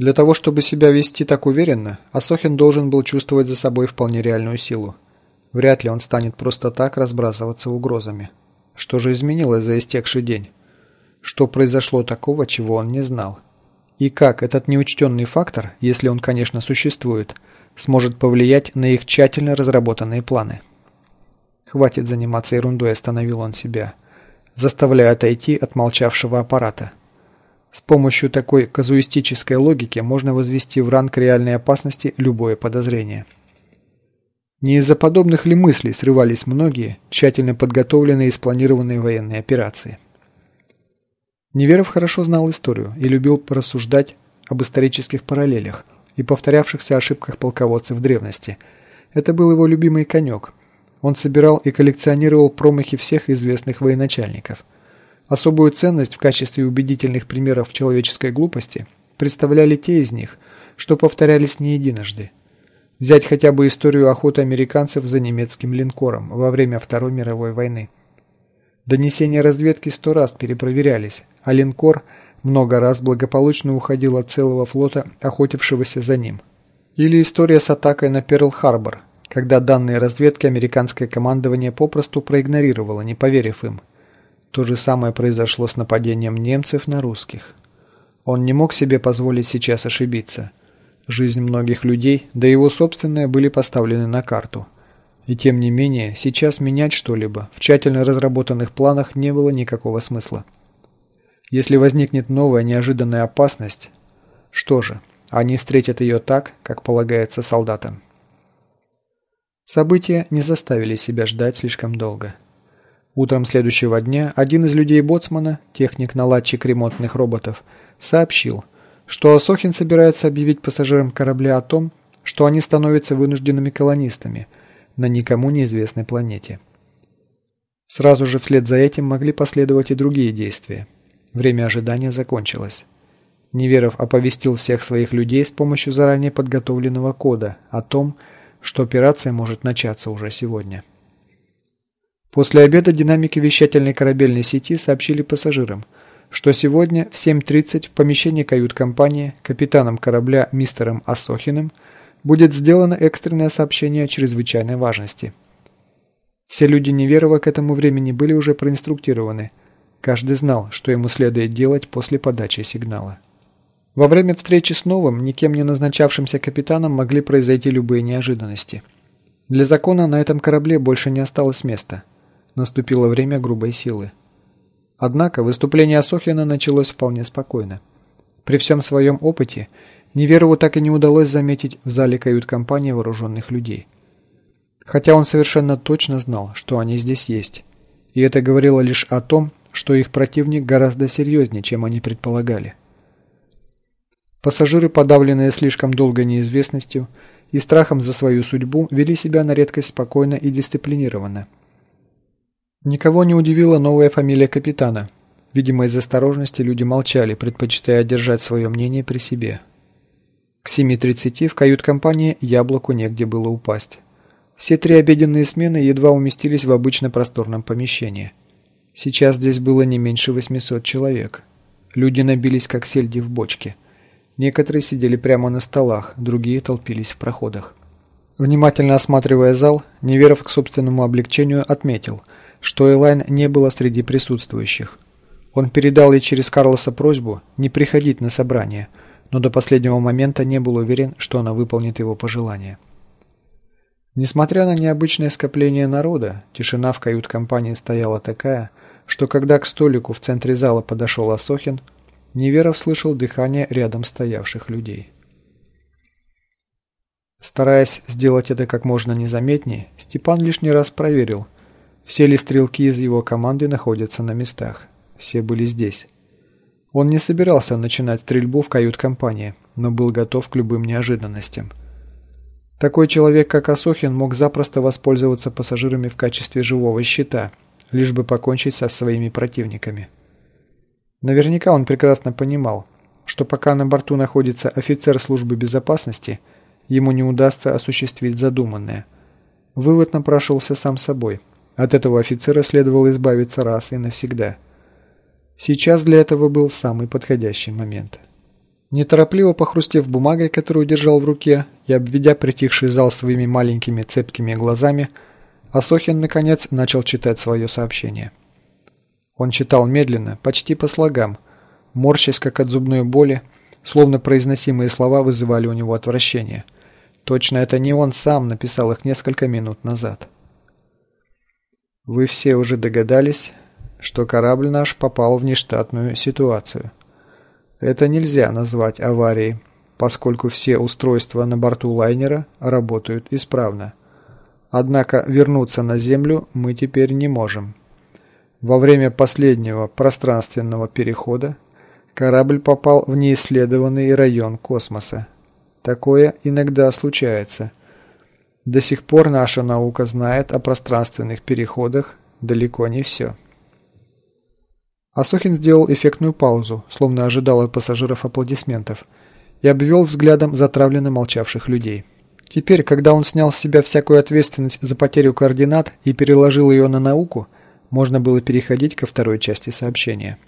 Для того, чтобы себя вести так уверенно, Асохин должен был чувствовать за собой вполне реальную силу. Вряд ли он станет просто так разбрасываться угрозами. Что же изменилось за истекший день? Что произошло такого, чего он не знал? И как этот неучтенный фактор, если он, конечно, существует, сможет повлиять на их тщательно разработанные планы? Хватит заниматься ерундой, остановил он себя, заставляя отойти от молчавшего аппарата. С помощью такой казуистической логики можно возвести в ранг реальной опасности любое подозрение. Не из-за подобных ли мыслей срывались многие, тщательно подготовленные и спланированные военные операции? Неверов хорошо знал историю и любил порассуждать об исторических параллелях и повторявшихся ошибках полководцев древности. Это был его любимый конек. Он собирал и коллекционировал промахи всех известных военачальников – Особую ценность в качестве убедительных примеров человеческой глупости представляли те из них, что повторялись не единожды. Взять хотя бы историю охоты американцев за немецким линкором во время Второй мировой войны. Донесения разведки сто раз перепроверялись, а линкор много раз благополучно уходил от целого флота, охотившегося за ним. Или история с атакой на Перл-Харбор, когда данные разведки американское командование попросту проигнорировало, не поверив им. То же самое произошло с нападением немцев на русских. Он не мог себе позволить сейчас ошибиться. Жизнь многих людей, да и его собственная, были поставлены на карту. И тем не менее, сейчас менять что-либо в тщательно разработанных планах не было никакого смысла. Если возникнет новая неожиданная опасность, что же, они встретят ее так, как полагается солдатам. События не заставили себя ждать слишком долго. Утром следующего дня один из людей Боцмана, техник-наладчик ремонтных роботов, сообщил, что Асохин собирается объявить пассажирам корабля о том, что они становятся вынужденными колонистами на никому неизвестной планете. Сразу же вслед за этим могли последовать и другие действия. Время ожидания закончилось. Неверов оповестил всех своих людей с помощью заранее подготовленного кода о том, что операция может начаться уже сегодня. После обеда динамики вещательной корабельной сети сообщили пассажирам, что сегодня в 7.30 в помещении кают-компании капитаном корабля мистером Асохиным будет сделано экстренное сообщение чрезвычайной важности. Все люди Неверова к этому времени были уже проинструктированы. Каждый знал, что ему следует делать после подачи сигнала. Во время встречи с новым, никем не назначавшимся капитаном могли произойти любые неожиданности. Для закона на этом корабле больше не осталось места – Наступило время грубой силы. Однако выступление Асохина началось вполне спокойно. При всем своем опыте Неверову так и не удалось заметить в зале кают-компании вооруженных людей. Хотя он совершенно точно знал, что они здесь есть. И это говорило лишь о том, что их противник гораздо серьезнее, чем они предполагали. Пассажиры, подавленные слишком долгой неизвестностью и страхом за свою судьбу, вели себя на редкость спокойно и дисциплинированно – Никого не удивила новая фамилия капитана. Видимо, из осторожности люди молчали, предпочитая держать свое мнение при себе. К 7.30 в кают-компании яблоку негде было упасть. Все три обеденные смены едва уместились в обычно просторном помещении. Сейчас здесь было не меньше 800 человек. Люди набились как сельди в бочке. Некоторые сидели прямо на столах, другие толпились в проходах. Внимательно осматривая зал, Неверов к собственному облегчению отметил – что Элайн не было среди присутствующих. Он передал ей через Карлоса просьбу не приходить на собрание, но до последнего момента не был уверен, что она выполнит его пожелание. Несмотря на необычное скопление народа, тишина в кают-компании стояла такая, что когда к столику в центре зала подошел Асохин, Неверов слышал дыхание рядом стоявших людей. Стараясь сделать это как можно незаметнее, Степан лишний раз проверил – все ли стрелки из его команды находятся на местах? Все были здесь. Он не собирался начинать стрельбу в кают-компании, но был готов к любым неожиданностям. Такой человек, как Асохин, мог запросто воспользоваться пассажирами в качестве живого щита, лишь бы покончить со своими противниками. Наверняка он прекрасно понимал, что пока на борту находится офицер службы безопасности, ему не удастся осуществить задуманное. Вывод напрашивался сам собой – от этого офицера следовало избавиться раз и навсегда. Сейчас для этого был самый подходящий момент. Неторопливо похрустев бумагой, которую держал в руке, и обведя притихший зал своими маленькими цепкими глазами, Асохин, наконец, начал читать свое сообщение. Он читал медленно, почти по слогам, морщась как от зубной боли, словно произносимые слова вызывали у него отвращение. Точно это не он сам написал их несколько минут назад. «Вы все уже догадались, что корабль наш попал в нештатную ситуацию». Это нельзя назвать аварией, поскольку все устройства на борту лайнера работают исправно. Однако вернуться на Землю мы теперь не можем. Во время последнего пространственного перехода корабль попал в неисследованный район космоса. Такое иногда случается. До сих пор наша наука знает о пространственных переходах далеко не все. Асохин сделал эффектную паузу, словно ожидал от пассажиров аплодисментов, и обвел взглядом затравленно молчавших людей. Теперь, когда он снял с себя всякую ответственность за потерю координат и переложил ее на науку, можно было переходить ко второй части сообщения.